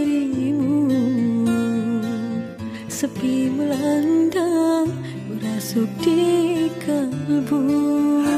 dirimu. Sepi melanda Merasuk di kalbu.